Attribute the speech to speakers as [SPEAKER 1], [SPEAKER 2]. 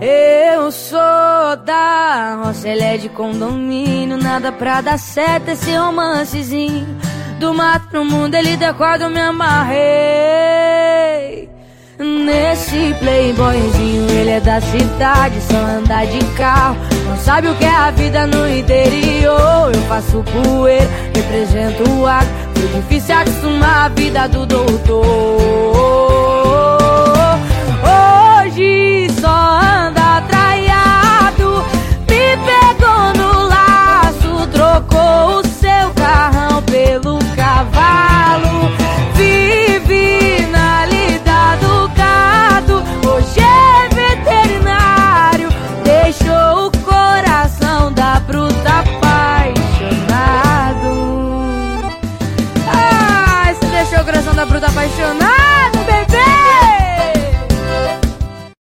[SPEAKER 1] Eu sou da roça, ele é de condomínio. Nada pra dar certo esse romancezinho. Do mato pro mundo ele decora, eu me amarrei. Nesse playboyzinho, ele é da cidade, só anda de carro. Não sabe o que é a vida no interior. Eu faço poeira, represento o ar. Foi difícil acostumar a vida do doutor. da Bruta Apaixonada.